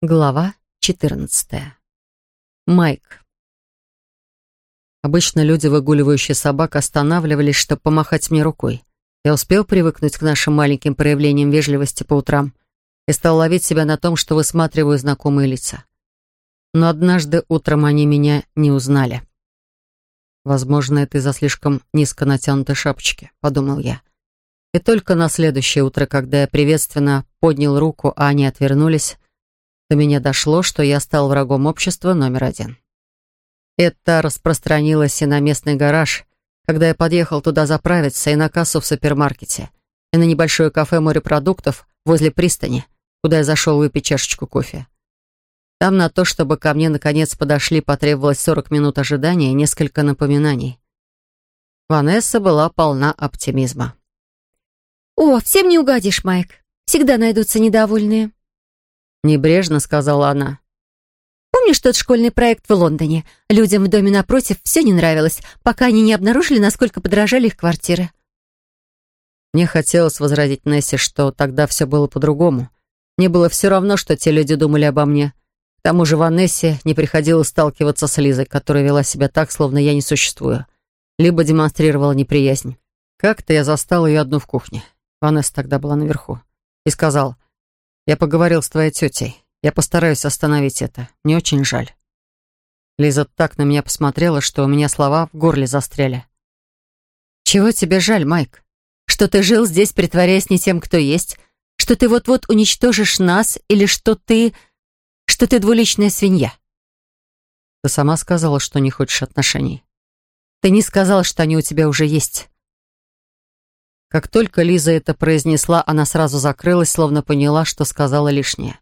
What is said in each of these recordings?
Глава 14. Майк. Обычно люди, выгуливающие собак, останавливались, чтобы помахать мне рукой. Я успел привыкнуть к нашим маленьким проявлениям вежливости по утрам и стал ловить себя на том, что высматриваю знакомые лица. Но однажды утром они меня не узнали. «Возможно, это из-за слишком низко натянутой шапочки», — подумал я. И только на следующее утро, когда я приветственно поднял руку, а они отвернулись, до меня дошло, что я стал врагом общества номер один. Это распространилось и на местный гараж, когда я подъехал туда заправиться, и на кассу в супермаркете, и на небольшое кафе морепродуктов возле пристани, куда я зашел выпить чашечку кофе. Там на то, чтобы ко мне наконец подошли, потребовалось 40 минут ожидания и несколько напоминаний. Ванесса была полна оптимизма. «О, всем не угодишь, Майк. Всегда найдутся недовольные». Небрежно сказала она. Помнишь тот школьный проект в Лондоне? Людям в доме напротив все не нравилось, пока они не обнаружили, насколько подорожали их квартиры. Мне хотелось возразить Нессе, что тогда все было по-другому. Мне было все равно, что те люди думали обо мне. К тому же Ванессе не приходилось сталкиваться с Лизой, которая вела себя так, словно я не существую. Либо демонстрировала неприязнь. Как-то я застал ее одну в кухне. Ванесса тогда была наверху. И сказал, «Я поговорил с твоей тетей. Я постараюсь остановить это. Мне очень жаль». Лиза так на меня посмотрела, что у меня слова в горле застряли. «Чего тебе жаль, Майк? Что ты жил здесь, притворяясь не тем, кто есть? Что ты вот-вот уничтожишь нас? Или что ты... что ты двуличная свинья?» Ты сама сказала, что не хочешь отношений. Ты не сказал, что они у тебя уже есть. Как только Лиза это произнесла, она сразу закрылась, словно поняла, что сказала лишнее.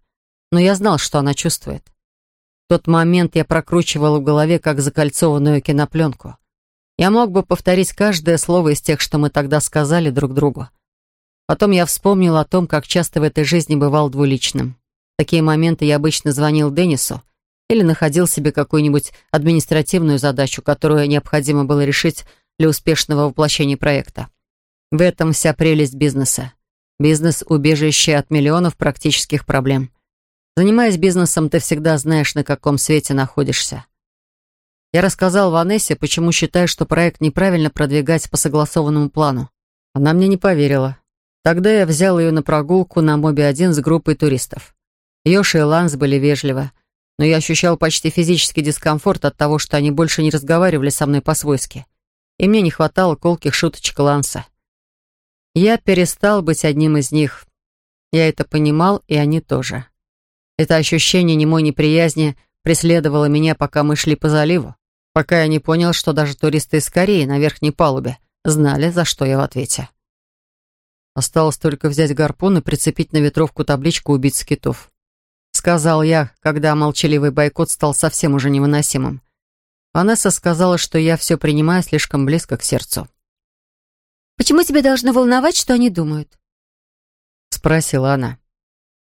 Но я знал, что она чувствует. В тот момент я прокручивал в голове, как закольцованную кинопленку. Я мог бы повторить каждое слово из тех, что мы тогда сказали друг другу. Потом я вспомнил о том, как часто в этой жизни бывал двуличным. В такие моменты я обычно звонил Деннису или находил себе какую-нибудь административную задачу, которую необходимо было решить для успешного воплощения проекта. В этом вся прелесть бизнеса. Бизнес – убежище от миллионов практических проблем. Занимаясь бизнесом, ты всегда знаешь, на каком свете находишься. Я рассказал Ванессе, почему считаю, что проект неправильно продвигать по согласованному плану. Она мне не поверила. Тогда я взял ее на прогулку на Моби-1 с группой туристов. Йоша и Ланс были вежливы, но я ощущал почти физический дискомфорт от того, что они больше не разговаривали со мной по-свойски. И мне не хватало колких шуточек Ланса. Я перестал быть одним из них. Я это понимал, и они тоже. Это ощущение немой неприязни преследовало меня, пока мы шли по заливу, пока я не понял, что даже туристы из Кореи на верхней палубе знали, за что я в ответе. Осталось только взять гарпун и прицепить на ветровку табличку «Убить скитов». Сказал я, когда молчаливый бойкот стал совсем уже невыносимым. Ванесса сказала, что я все принимаю слишком близко к сердцу. Почему тебя должно волновать, что они думают?» Спросила она.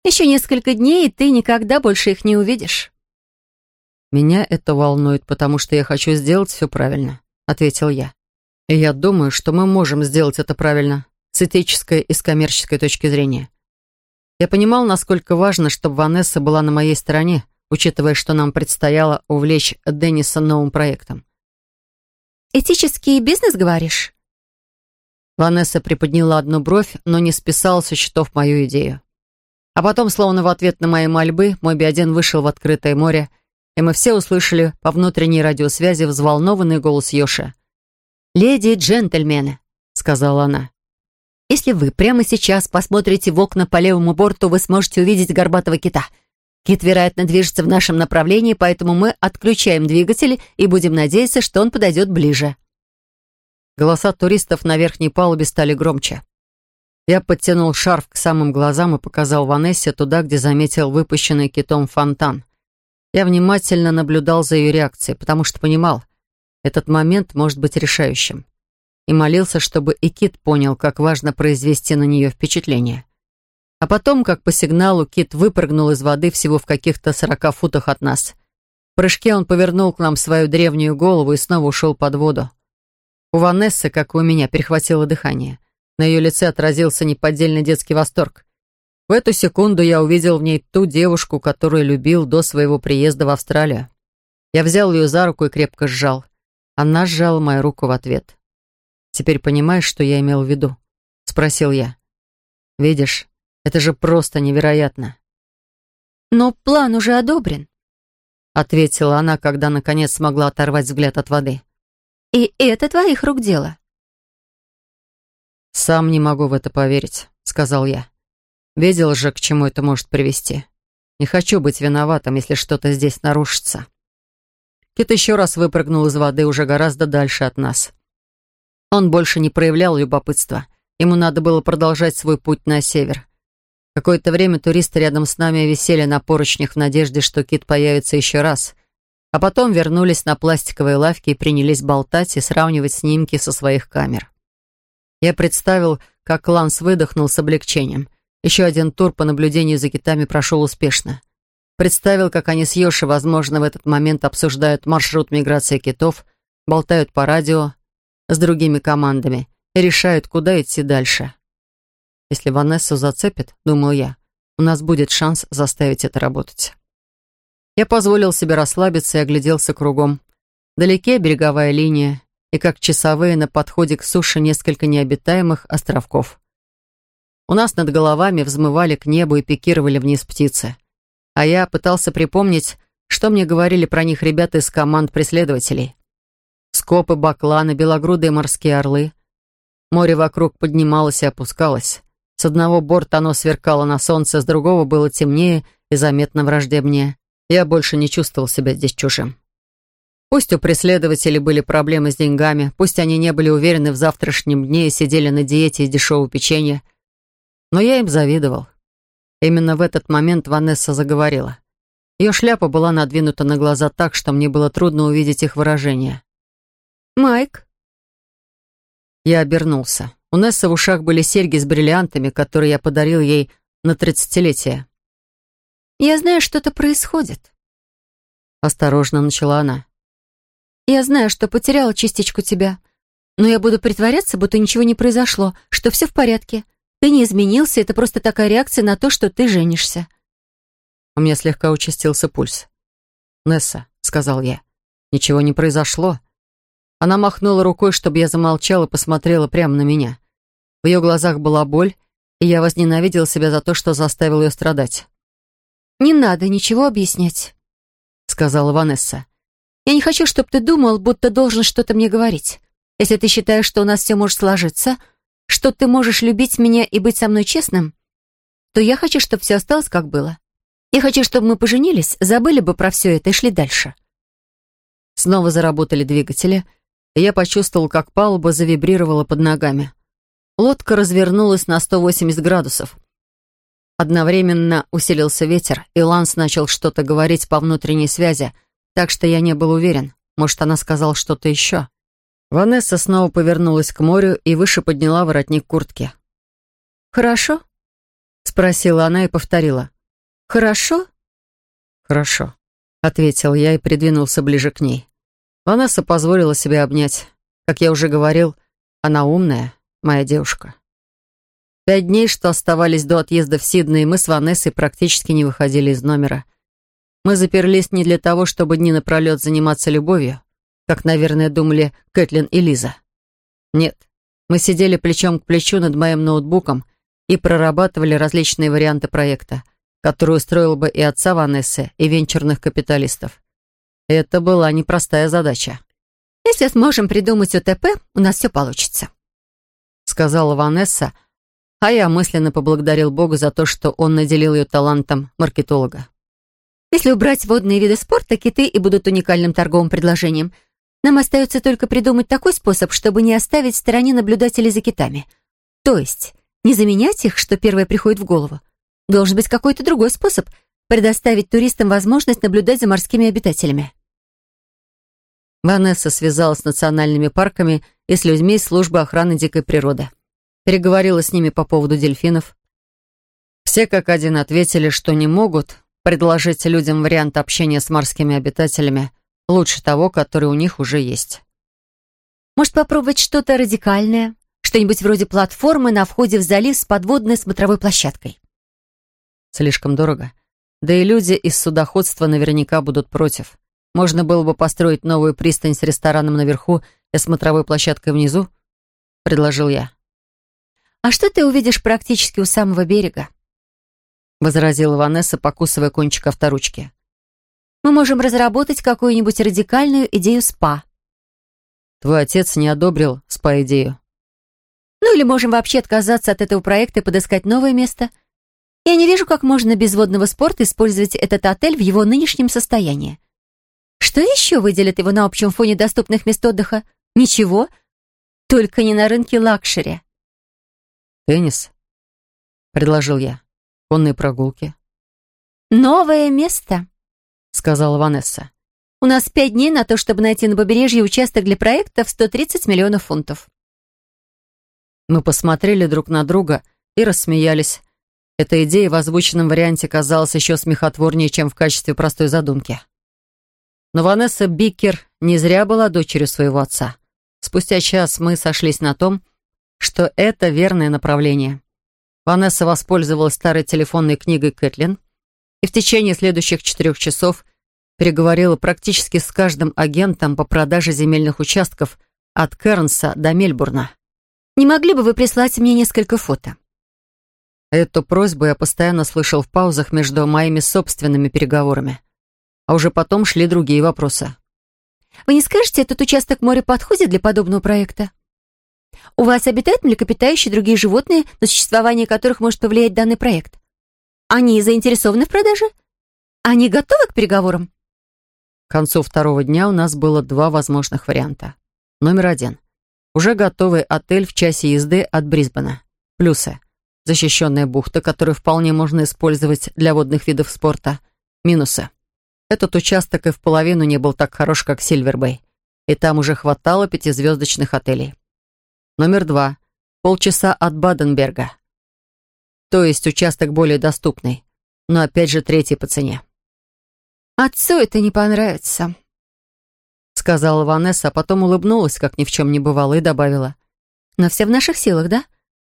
«Еще несколько дней, и ты никогда больше их не увидишь». «Меня это волнует, потому что я хочу сделать все правильно», — ответил я. «И я думаю, что мы можем сделать это правильно, с этической и с коммерческой точки зрения. Я понимал, насколько важно, чтобы Ванесса была на моей стороне, учитывая, что нам предстояло увлечь Денниса новым проектом. «Этический бизнес, говоришь?» Ванесса приподняла одну бровь, но не списала со счетов мою идею. А потом, словно в ответ на мои мольбы, Моби-1 вышел в открытое море, и мы все услышали по внутренней радиосвязи взволнованный голос Йоши. «Леди и джентльмены», — сказала она, — «если вы прямо сейчас посмотрите в окна по левому борту, вы сможете увидеть горбатого кита. Кит, вероятно, движется в нашем направлении, поэтому мы отключаем двигатели и будем надеяться, что он подойдет ближе». Голоса туристов на верхней палубе стали громче. Я подтянул шарф к самым глазам и показал Ванессе туда, где заметил выпущенный китом фонтан. Я внимательно наблюдал за ее реакцией, потому что понимал, этот момент может быть решающим. И молился, чтобы и кит понял, как важно произвести на нее впечатление. А потом, как по сигналу, кит выпрыгнул из воды всего в каких-то сорока футах от нас. В прыжке он повернул к нам свою древнюю голову и снова ушел под воду. У Ванессы, как и у меня, перехватило дыхание. На ее лице отразился неподдельный детский восторг. В эту секунду я увидел в ней ту девушку, которую любил до своего приезда в Австралию. Я взял ее за руку и крепко сжал. Она сжала мою руку в ответ. «Теперь понимаешь, что я имел в виду?» — спросил я. «Видишь, это же просто невероятно». «Но план уже одобрен», — ответила она, когда наконец смогла оторвать взгляд от воды. «И это твоих рук дело». «Сам не могу в это поверить», — сказал я. Видел же, к чему это может привести. Не хочу быть виноватым, если что-то здесь нарушится. Кит еще раз выпрыгнул из воды уже гораздо дальше от нас. Он больше не проявлял любопытства. Ему надо было продолжать свой путь на север. Какое-то время туристы рядом с нами висели на поручнях в надежде, что Кит появится еще раз. А потом вернулись на пластиковые лавки и принялись болтать и сравнивать снимки со своих камер. Я представил, как Ланс выдохнул с облегчением — еще один тур по наблюдению за китами прошел успешно. Представил, как они с Йоши, возможно, в этот момент обсуждают маршрут миграции китов, болтают по радио с другими командами и решают, куда идти дальше. Если Ванессу зацепит, думал я, у нас будет шанс заставить это работать. Я позволил себе расслабиться и огляделся кругом. Вдалеке береговая линия, и как часовые на подходе к суше несколько необитаемых островков. У нас над головами взмывали к небу и пикировали вниз птицы. А я пытался припомнить, что мне говорили про них ребята из команд преследователей. Скопы, бакланы, белогрудые морские орлы. Море вокруг поднималось и опускалось. С одного борта оно сверкало на солнце, с другого было темнее и заметно враждебнее. Я больше не чувствовал себя здесь чужим. Пусть у преследователей были проблемы с деньгами, пусть они не были уверены в завтрашнем дне и сидели на диете из дешевого печенья, но я им завидовал. Именно в этот момент Ванесса заговорила. Ее шляпа была надвинута на глаза так, что мне было трудно увидеть их выражение. «Майк?» Я обернулся. У Нессы в ушах были серьги с бриллиантами, которые я подарил ей на тридцатилетие. «Я знаю, что-то происходит», — осторожно начала она. «Я знаю, что потеряла частичку тебя, но я буду притворяться, будто ничего не произошло, что все в порядке, ты не изменился, это просто такая реакция на то, что ты женишься». У меня слегка участился пульс. «Несса», — сказал я, — «ничего не произошло». Она махнула рукой, чтобы я замолчала и посмотрела прямо на меня. В ее глазах была боль, и я возненавидел себя за то, что заставил ее страдать. «Не надо ничего объяснять», — сказала Ванесса. «Я не хочу, чтобы ты думал, будто должен что-то мне говорить. Если ты считаешь, что у нас все может сложиться, что ты можешь любить меня и быть со мной честным, то я хочу, чтобы все осталось, как было. Я хочу, чтобы мы поженились, забыли бы про все это и шли дальше». Снова заработали двигатели, и я почувствовал, как палуба завибрировала под ногами. Лодка развернулась на 180 градусов. Одновременно усилился ветер, и Ланс начал что-то говорить по внутренней связи, так что я не был уверен. Может, она сказала что-то еще. Ванесса снова повернулась к морю и выше подняла воротник куртки. «Хорошо?» — спросила она и повторила. «Хорошо?» «Хорошо», — ответил я и придвинулся ближе к ней. Ванесса позволила себе обнять. Как я уже говорил, она умная, моя девушка. Пять дней, что оставались до отъезда в Сидней, мы с Ванессой практически не выходили из номера. Мы заперлись не для того, чтобы дни напролет заниматься любовью, как, наверное, думали Кэтлин и Лиза. Нет, мы сидели плечом к плечу над моим ноутбуком и прорабатывали различные варианты проекта, который устроил бы и отца Ванессы, и венчурных капиталистов. Это была непростая задача. «Если сможем придумать УТП, у нас все получится», сказала Ванесса, а я мысленно поблагодарил Бога за то, что он наделил ее талантом маркетолога. «Если убрать водные виды спорта, киты и будут уникальным торговым предложением – нам остается только придумать такой способ, чтобы не оставить в стороне наблюдателей за китами. То есть, не заменять их, что первое приходит в голову. Должен быть какой-то другой способ предоставить туристам возможность наблюдать за морскими обитателями. Ванесса связалась с национальными парками и с людьми из службы охраны дикой природы. Переговорила с ними по поводу дельфинов. Все как один ответили, что не могут предложить людям вариант общения с морскими обитателями, Лучше того, который у них уже есть. Может, попробовать что-то радикальное? Что-нибудь вроде платформы на входе в залив с подводной смотровой площадкой? Слишком дорого. Да и люди из судоходства наверняка будут против. Можно было бы построить новую пристань с рестораном наверху и смотровой площадкой внизу, предложил я. «А что ты увидишь практически у самого берега?» возразила Ванесса, покусывая кончик авторучки. «Мы можем разработать какую-нибудь радикальную идею СПА». «Твой отец не одобрил СПА-идею». «Ну или можем вообще отказаться от этого проекта и подыскать новое место. Я не вижу, как можно без водного спорта использовать этот отель в его нынешнем состоянии. Что еще выделит его на общем фоне доступных мест отдыха? Ничего. Только не на рынке luxury. «Теннис», — предложил я. «Конные прогулки». «Новое место», — сказала Ванесса. «У нас пять дней на то, чтобы найти на побережье участок для проекта в 130 миллионов фунтов». Мы посмотрели друг на друга и рассмеялись. Эта идея в озвученном варианте казалась еще смехотворнее, чем в качестве простой задумки. Но Ванесса Биккер не зря была дочерью своего отца. Спустя час мы сошлись на том, что это верное направление. Ванесса воспользовалась старой телефонной книгой Кэтлин и в течение следующих четырех часов переговорила практически с каждым агентом по продаже земельных участков от Кернса до Мельбурна. «Не могли бы вы прислать мне несколько фото?» Эту просьбу я постоянно слышал в паузах между моими собственными переговорами а уже потом шли другие вопросы. «Вы не скажете, этот участок моря подходит для подобного проекта? У вас обитают млекопитающие другие животные, на существование которых может повлиять данный проект? Они заинтересованы в продаже? Они готовы к переговорам?» К концу второго дня у нас было два возможных варианта. Номер один. Уже готовый отель в часе езды от Брисбена. Плюсы. Защищенная бухта, которую вполне можно использовать для водных видов спорта. Минусы. Этот участок и в половину не был так хорош, как Сильвербэй. И там уже хватало пятизвездочных отелей. Номер два. Полчаса от Баденберга. То есть участок более доступный, но опять же третий по цене. «Отцу это не понравится», — сказала Ванесса, а потом улыбнулась, как ни в чем не бывало, и добавила. «Но все в наших силах, да?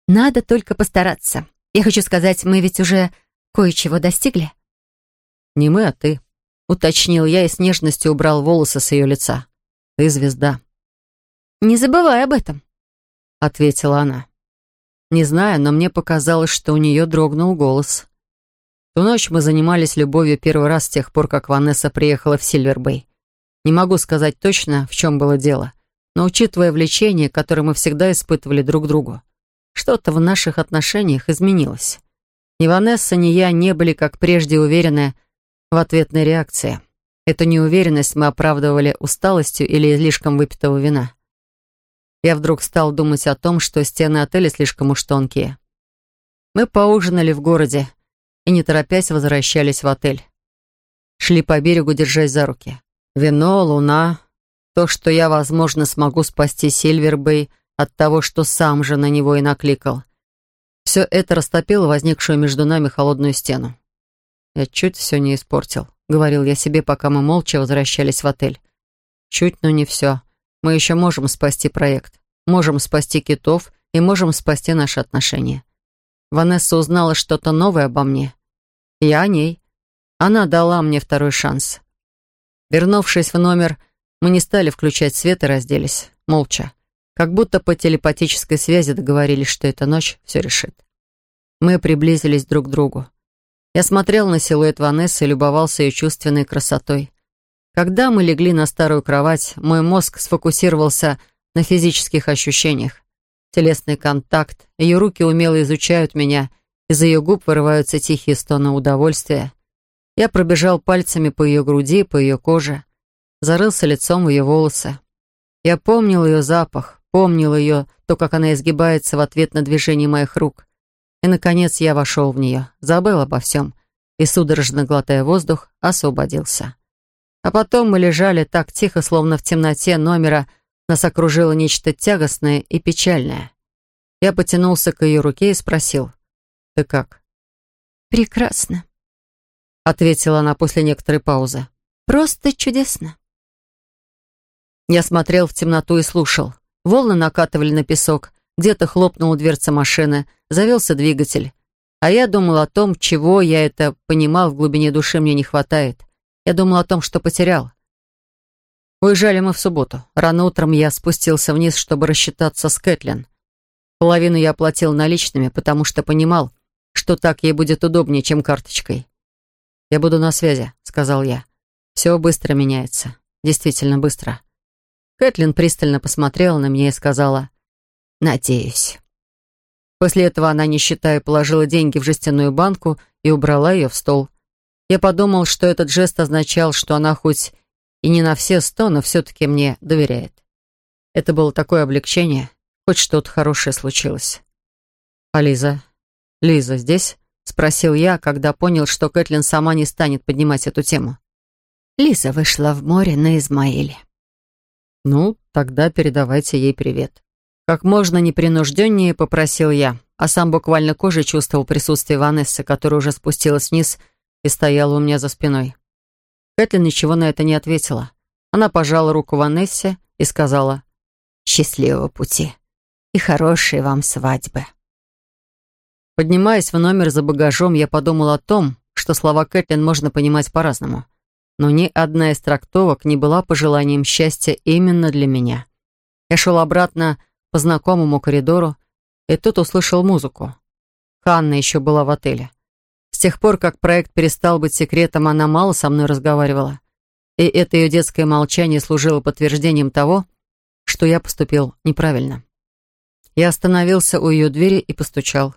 Надо только постараться. Я хочу сказать, мы ведь уже кое-чего достигли». «Не мы, а ты», уточнил я и с нежностью убрал волосы с ее лица. «Ты звезда». «Не забывай об этом», — ответила она. Не знаю, но мне показалось, что у нее дрогнул голос. Ту ночь мы занимались любовью первый раз с тех пор, как Ванесса приехала в Сильвербэй. Не могу сказать точно, в чем было дело, но учитывая влечение, которое мы всегда испытывали друг другу, что-то в наших отношениях изменилось. Ни Ванесса, ни я не были, как прежде, уверены, в ответной реакции. Эту неуверенность мы оправдывали усталостью или излишком выпитого вина. Я вдруг стал думать о том, что стены отеля слишком уж тонкие. Мы поужинали в городе и, не торопясь, возвращались в отель. Шли по берегу, держась за руки. Вино, луна, то, что я, возможно, смогу спасти Сильвербей от того, что сам же на него и накликал. Все это растопило возникшую между нами холодную стену. «Я чуть все не испортил», — говорил я себе, пока мы молча возвращались в отель. «Чуть, но не все. Мы еще можем спасти проект, можем спасти китов и можем спасти наши отношения». Ванесса узнала что-то новое обо мне. Я о ней. Она дала мне второй шанс. Вернувшись в номер, мы не стали включать свет и разделись, молча. Как будто по телепатической связи договорились, что эта ночь все решит. Мы приблизились друг к другу. Я смотрел на силуэт Ванессы и любовался ее чувственной красотой. Когда мы легли на старую кровать, мой мозг сфокусировался на физических ощущениях. Телесный контакт, ее руки умело изучают меня, из ее губ вырываются тихие стоны удовольствия. Я пробежал пальцами по ее груди, по ее коже, зарылся лицом в ее волосы. Я помнил ее запах, помнил ее, то, как она изгибается в ответ на движение моих рук. И, наконец, я вошел в нее, забыл обо всем и, судорожно глотая воздух, освободился. А потом мы лежали так тихо, словно в темноте номера нас окружило нечто тягостное и печальное. Я потянулся к ее руке и спросил, «Ты как?» «Прекрасно», — ответила она после некоторой паузы. «Просто чудесно». Я смотрел в темноту и слушал. Волны накатывали на песок, где-то хлопнула дверца машины, завелся двигатель. А я думал о том, чего я это понимал в глубине души мне не хватает. Я думал о том, что потерял. Уезжали мы в субботу. Рано утром я спустился вниз, чтобы рассчитаться с Кэтлин. Половину я оплатил наличными, потому что понимал, что так ей будет удобнее, чем карточкой. «Я буду на связи», — сказал я. «Все быстро меняется. Действительно быстро». Кэтлин пристально посмотрела на меня и сказала «Надеюсь». После этого она, не считая, положила деньги в жестяную банку и убрала ее в стол. Я подумал, что этот жест означал, что она хоть и не на все сто, но все-таки мне доверяет. Это было такое облегчение, хоть что-то хорошее случилось. «А Лиза? Лиза здесь?» — спросил я, когда понял, что Кэтлин сама не станет поднимать эту тему. Лиза вышла в море на Измаиле. «Ну, тогда передавайте ей привет». Как можно непринужденнее попросил я, а сам буквально кожей чувствовал присутствие Ванессы, которая уже спустилась вниз и стояла у меня за спиной. Кэтлин ничего на это не ответила. Она пожала руку Ванессе и сказала «Счастливого пути и хорошей вам свадьбы». Поднимаясь в номер за багажом, я подумал о том, что слова Кэтлин можно понимать по-разному. Но ни одна из трактовок не была пожеланием счастья именно для меня. Я шел обратно по знакомому коридору, и тут услышал музыку. Ханна еще была в отеле. С тех пор, как проект перестал быть секретом, она мало со мной разговаривала. И это ее детское молчание служило подтверждением того, что я поступил неправильно. Я остановился у ее двери и постучал.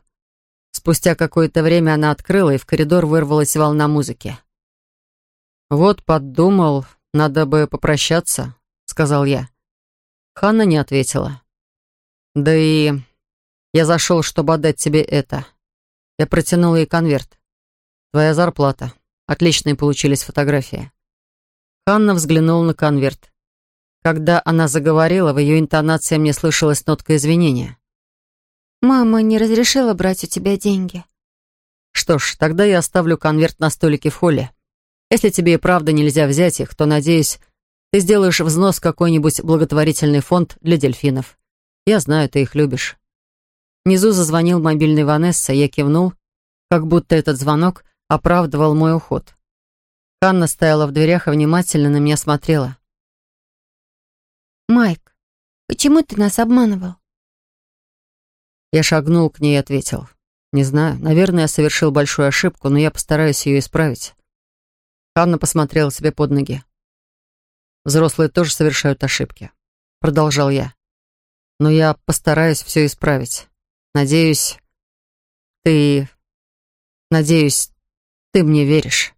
Спустя какое-то время она открыла, и в коридор вырвалась волна музыки. «Вот подумал, надо бы попрощаться», — сказал я. Ханна не ответила. Да и я зашел, чтобы отдать тебе это. Я протянул ей конверт. Твоя зарплата. Отличные получились фотографии. Ханна взглянула на конверт. Когда она заговорила, в ее интонации мне слышалась нотка извинения. «Мама не разрешила брать у тебя деньги». «Что ж, тогда я оставлю конверт на столике в холле. Если тебе и правда нельзя взять их, то, надеюсь, ты сделаешь взнос в какой-нибудь благотворительный фонд для дельфинов. Я знаю, ты их любишь». Внизу зазвонил мобильный Ванесса, я кивнул, как будто этот звонок оправдывал мой уход. Ханна стояла в дверях и внимательно на меня смотрела. «Майк, почему ты нас обманывал?» Я шагнул к ней и ответил. «Не знаю, наверное, я совершил большую ошибку, но я постараюсь ее исправить». Ханна посмотрела себе под ноги. «Взрослые тоже совершают ошибки», — продолжал я но я постараюсь все исправить. Надеюсь, ты... Надеюсь, ты мне веришь».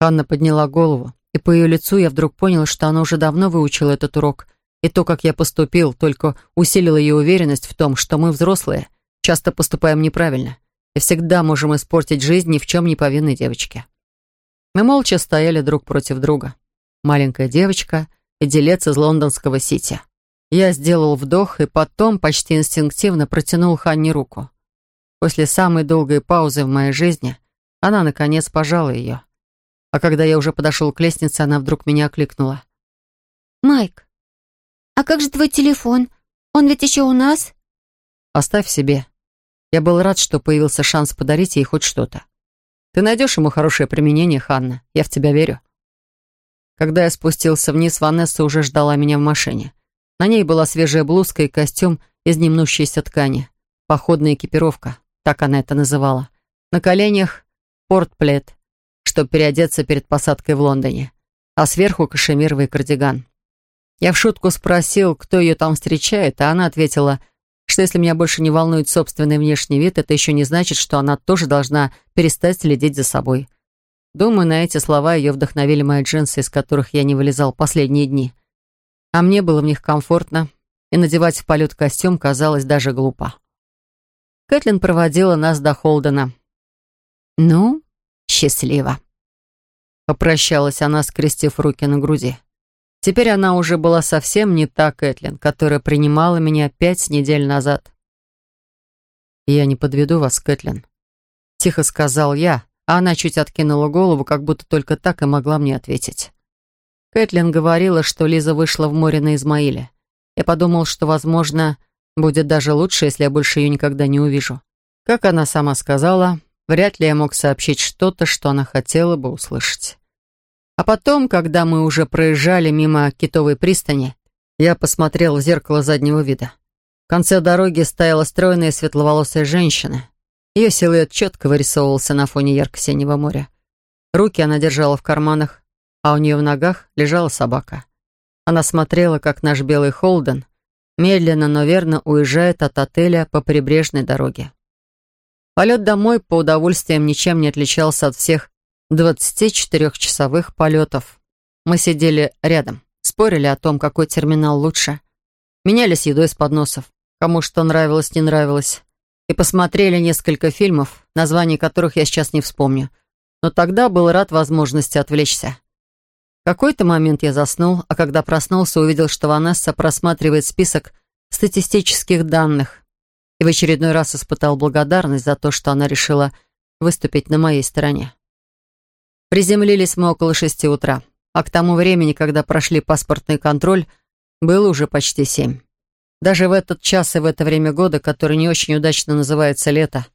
Анна подняла голову, и по ее лицу я вдруг понял, что она уже давно выучила этот урок, и то, как я поступил, только усилило ее уверенность в том, что мы, взрослые, часто поступаем неправильно и всегда можем испортить жизнь ни в чем не повинной девочке. Мы молча стояли друг против друга. Маленькая девочка и делец из лондонского Сити. Я сделал вдох и потом почти инстинктивно протянул Ханне руку. После самой долгой паузы в моей жизни она, наконец, пожала ее. А когда я уже подошел к лестнице, она вдруг меня окликнула. «Майк, а как же твой телефон? Он ведь еще у нас?» «Оставь себе. Я был рад, что появился шанс подарить ей хоть что-то. Ты найдешь ему хорошее применение, Ханна. Я в тебя верю». Когда я спустился вниз, Ванесса уже ждала меня в машине. На ней была свежая блузка и костюм из немнущейся ткани. Походная экипировка, так она это называла. На коленях портплет, чтобы переодеться перед посадкой в Лондоне. А сверху кашемировый кардиган. Я в шутку спросил, кто ее там встречает, а она ответила, что если меня больше не волнует собственный внешний вид, это еще не значит, что она тоже должна перестать следить за собой. Думаю, на эти слова ее вдохновили мои джинсы, из которых я не вылезал последние дни а мне было в них комфортно, и надевать в полет костюм казалось даже глупо. Кэтлин проводила нас до Холдена. «Ну, счастливо», — попрощалась она, скрестив руки на груди. Теперь она уже была совсем не та Кэтлин, которая принимала меня пять недель назад. «Я не подведу вас, Кэтлин», — тихо сказал я, а она чуть откинула голову, как будто только так и могла мне ответить. Кэтлин говорила, что Лиза вышла в море на Измаиле. Я подумал, что, возможно, будет даже лучше, если я больше ее никогда не увижу. Как она сама сказала, вряд ли я мог сообщить что-то, что она хотела бы услышать. А потом, когда мы уже проезжали мимо китовой пристани, я посмотрел в зеркало заднего вида. В конце дороги стояла стройная светловолосая женщина. Ее силуэт четко вырисовывался на фоне ярко-синего моря. Руки она держала в карманах, а у нее в ногах лежала собака. Она смотрела, как наш белый Холден медленно, но верно уезжает от отеля по прибрежной дороге. Полет домой по удовольствиям ничем не отличался от всех 24-часовых полетов. Мы сидели рядом, спорили о том, какой терминал лучше, менялись едой с подносов, кому что нравилось, не нравилось, и посмотрели несколько фильмов, названий которых я сейчас не вспомню, но тогда был рад возможности отвлечься. В какой-то момент я заснул, а когда проснулся, увидел, что Ванесса просматривает список статистических данных и в очередной раз испытал благодарность за то, что она решила выступить на моей стороне. Приземлились мы около шести утра, а к тому времени, когда прошли паспортный контроль, было уже почти семь. Даже в этот час и в это время года, который не очень удачно называется лето,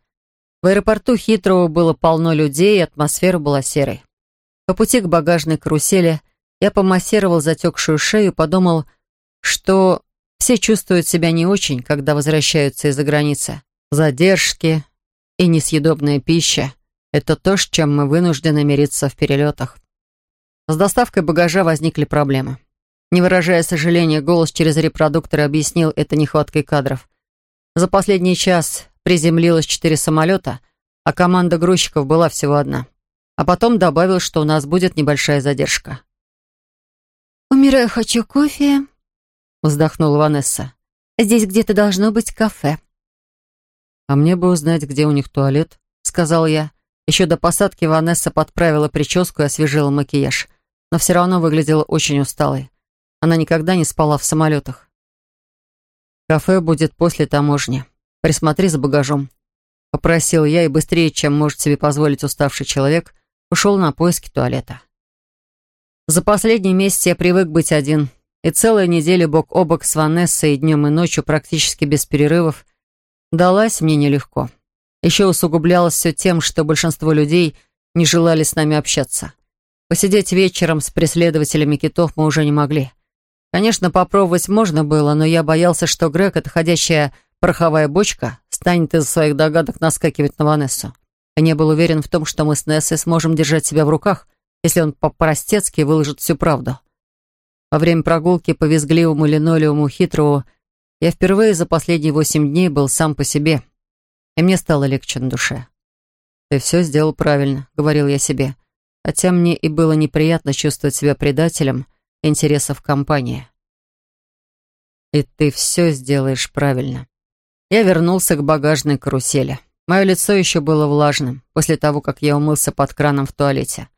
в аэропорту Хитрого было полно людей, и атмосфера была серой. По пути к багажной карусели я помассировал затекшую шею и подумал, что все чувствуют себя не очень, когда возвращаются из-за границы. Задержки и несъедобная пища — это то, с чем мы вынуждены мириться в перелетах. С доставкой багажа возникли проблемы. Не выражая сожаления, голос через репродуктор объяснил это нехваткой кадров. За последний час приземлилось четыре самолета, а команда грузчиков была всего одна. А потом добавил, что у нас будет небольшая задержка. «Умираю, хочу кофе», — вздохнула Ванесса. «Здесь где-то должно быть кафе». «А мне бы узнать, где у них туалет», — сказал я. Еще до посадки Ванесса подправила прическу и освежила макияж, но все равно выглядела очень усталой. Она никогда не спала в самолетах. «Кафе будет после таможни. Присмотри за багажом», — попросил я и быстрее, чем может себе позволить уставший человек, ушел на поиски туалета. За последний месяц я привык быть один, и целая неделя бок о бок с Ванессой днем и ночью практически без перерывов далась мне нелегко. Еще усугублялось все тем, что большинство людей не желали с нами общаться. Посидеть вечером с преследователями китов мы уже не могли. Конечно, попробовать можно было, но я боялся, что Грег, эта ходящая пороховая бочка, станет из своих догадок наскакивать на Ванессу. Я не был уверен в том, что мы с Нессой сможем держать себя в руках, если он по-простецки выложит всю правду. Во время прогулки по визгливому линолеуму хитрого я впервые за последние восемь дней был сам по себе, и мне стало легче на душе. «Ты все сделал правильно», — говорил я себе, хотя мне и было неприятно чувствовать себя предателем — интересов компании. И ты все сделаешь правильно. Я вернулся к багажной карусели. Мое лицо еще было влажным, после того, как я умылся под краном в туалете.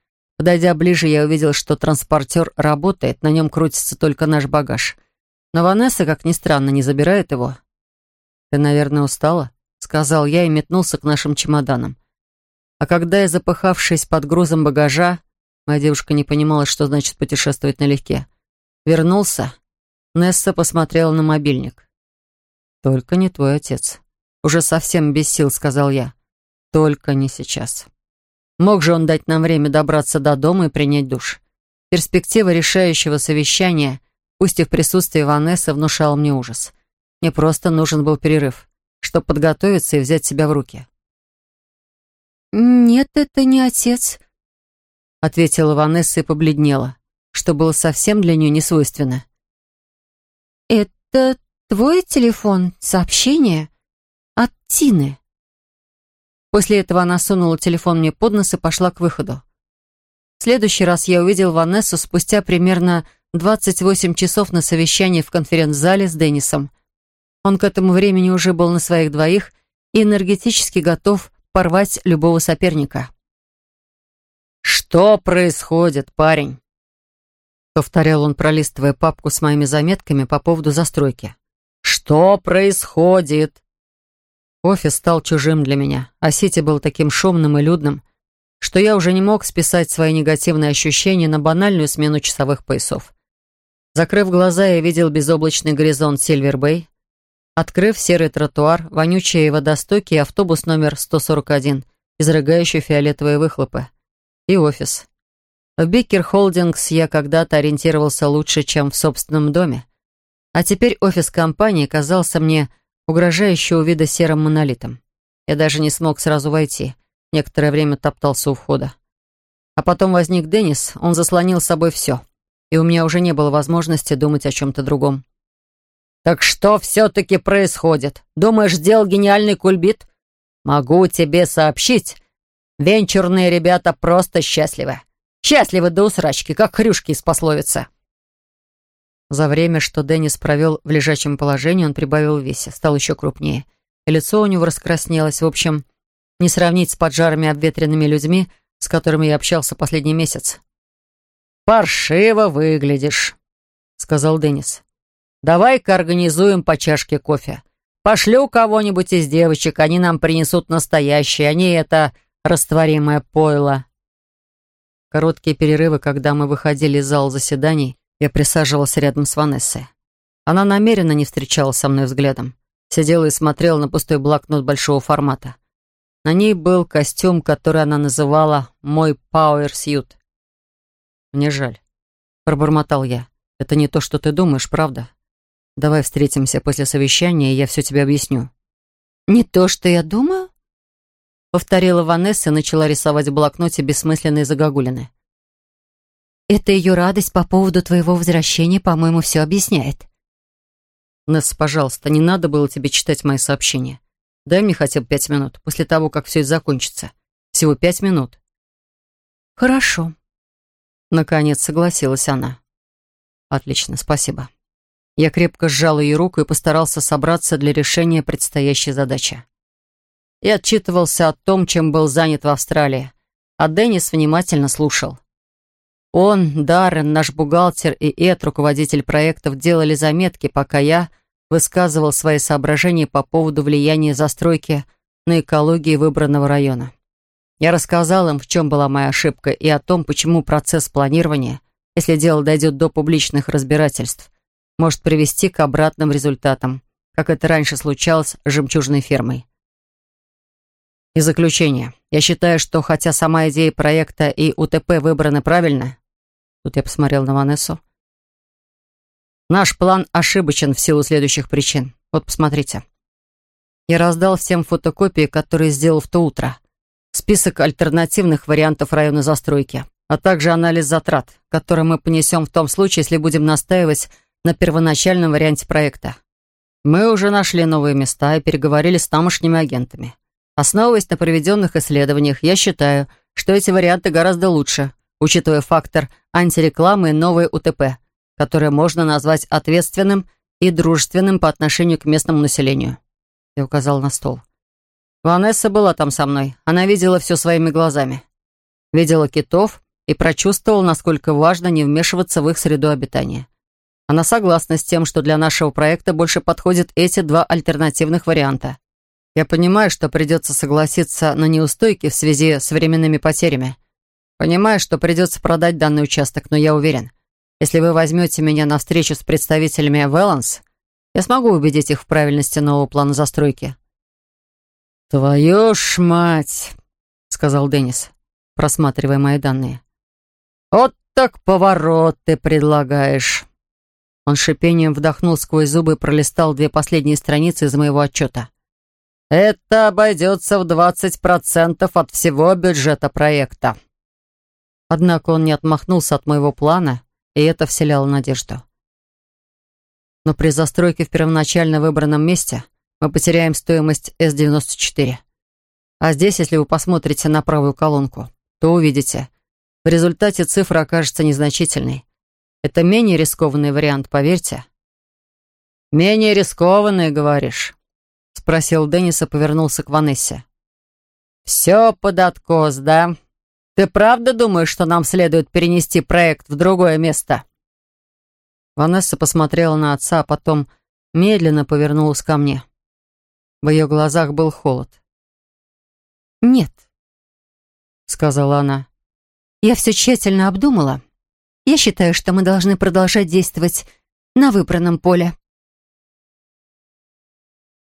Подойдя ближе, я увидел, что транспортер работает, на нем крутится только наш багаж. Но Ванесса, как ни странно, не забирает его. «Ты, наверное, устала?» — сказал я и метнулся к нашим чемоданам. А когда я, запыхавшись под грузом багажа, Моя девушка не понимала, что значит путешествовать налегке. Вернулся. Несса посмотрела на мобильник. «Только не твой отец». «Уже совсем без сил», — сказал я. «Только не сейчас». Мог же он дать нам время добраться до дома и принять душ. Перспектива решающего совещания, пусть и в присутствии Ванессы, внушала мне ужас. Мне просто нужен был перерыв, чтобы подготовиться и взять себя в руки. «Нет, это не отец», ответила Ванесса и побледнела, что было совсем для нее несвойственно. «Это твой телефон? Сообщение? От Тины?» После этого она сунула телефон мне под нос и пошла к выходу. В следующий раз я увидел Ванессу спустя примерно 28 часов на совещании в конференц-зале с Деннисом. Он к этому времени уже был на своих двоих и энергетически готов порвать любого соперника. «Что происходит, парень?» Повторял он, пролистывая папку с моими заметками по поводу застройки. «Что происходит?» Офис стал чужим для меня, а Сити был таким шумным и людным, что я уже не мог списать свои негативные ощущения на банальную смену часовых поясов. Закрыв глаза, я видел безоблачный горизонт Сильвер-Бэй, Открыв серый тротуар, вонючие водостоки и автобус номер 141, изрыгающий фиолетовые выхлопы. И офис. В Бикер Холдингс я когда-то ориентировался лучше, чем в собственном доме. А теперь офис компании казался мне угрожающего вида серым монолитом. Я даже не смог сразу войти. Некоторое время топтался у входа. А потом возник Деннис, он заслонил с собой все. И у меня уже не было возможности думать о чем-то другом. «Так что все-таки происходит? Думаешь, сделал гениальный кульбит? Могу тебе сообщить, венчурные ребята просто счастливы. Счастливы до усрачки, как хрюшки из пословицы». За время, что Деннис провел в лежачем положении, он прибавил в весе, стал еще крупнее. И лицо у него раскраснелось. В общем, не сравнить с поджарами обветренными людьми, с которыми я общался последний месяц. «Паршиво выглядишь», — сказал Деннис. Давай-ка организуем по чашке кофе. Пошлю кого-нибудь из девочек, они нам принесут настоящее, а не это растворимое пойло. Короткие перерывы, когда мы выходили из зала заседаний, я присаживался рядом с Ванессой. Она намеренно не встречала со мной взглядом. Сидела и смотрела на пустой блокнот большого формата. На ней был костюм, который она называла «мой пауэр-сьют». «Мне жаль», — пробормотал я. «Это не то, что ты думаешь, правда?» Давай встретимся после совещания, и я все тебе объясню». «Не то, что я думаю?» Повторила Ванесса и начала рисовать в блокноте бессмысленные загогулины. «Это ее радость по поводу твоего возвращения, по-моему, все объясняет». «Несс, пожалуйста, не надо было тебе читать мои сообщения. Дай мне хотя бы пять минут, после того, как все это закончится. Всего пять минут». «Хорошо», — наконец согласилась она. «Отлично, спасибо». Я крепко сжал ее руку и постарался собраться для решения предстоящей задачи. Я отчитывался о том, чем был занят в Австралии, а Деннис внимательно слушал. Он, Даррен, наш бухгалтер и Эд, руководитель проектов, делали заметки, пока я высказывал свои соображения по поводу влияния застройки на экологию выбранного района. Я рассказал им, в чем была моя ошибка, и о том, почему процесс планирования, если дело дойдет до публичных разбирательств, может привести к обратным результатам, как это раньше случалось с жемчужной фермой. И заключение. Я считаю, что хотя сама идея проекта и УТП выбраны правильно, тут я посмотрел на Ванессу, наш план ошибочен в силу следующих причин. Вот посмотрите. Я раздал всем фотокопии, которые сделал в то утро. Список альтернативных вариантов района застройки, а также анализ затрат, которые мы понесем в том случае, если будем настаивать на первоначальном варианте проекта. Мы уже нашли новые места и переговорили с тамошними агентами. Основываясь на проведенных исследованиях, я считаю, что эти варианты гораздо лучше, учитывая фактор антирекламы и новые УТП, которые можно назвать ответственным и дружественным по отношению к местному населению. Я указал на стол. Ванесса была там со мной. Она видела все своими глазами. Видела китов и прочувствовала, насколько важно не вмешиваться в их среду обитания. Она согласна с тем, что для нашего проекта больше подходят эти два альтернативных варианта. Я понимаю, что придется согласиться на неустойки в связи с временными потерями. Понимаю, что придется продать данный участок, но я уверен, если вы возьмете меня на встречу с представителями Веланс, я смогу убедить их в правильности нового плана застройки». «Твою ж мать!» — сказал Деннис, просматривая мои данные. «Вот так поворот ты предлагаешь». Он шипением вдохнул сквозь зубы и пролистал две последние страницы из моего отчета. «Это обойдется в 20% от всего бюджета проекта». Однако он не отмахнулся от моего плана, и это вселяло надежду. Но при застройке в первоначально выбранном месте мы потеряем стоимость С-94. А здесь, если вы посмотрите на правую колонку, то увидите, в результате цифра окажется незначительной. Это менее рискованный вариант, поверьте». «Менее рискованный, говоришь?» — спросил Деннис и повернулся к Ванессе. «Все под откос, да? Ты правда думаешь, что нам следует перенести проект в другое место?» Ванесса посмотрела на отца, а потом медленно повернулась ко мне. В ее глазах был холод. «Нет», — сказала она. «Я все тщательно обдумала. Я считаю, что мы должны продолжать действовать на выбранном поле.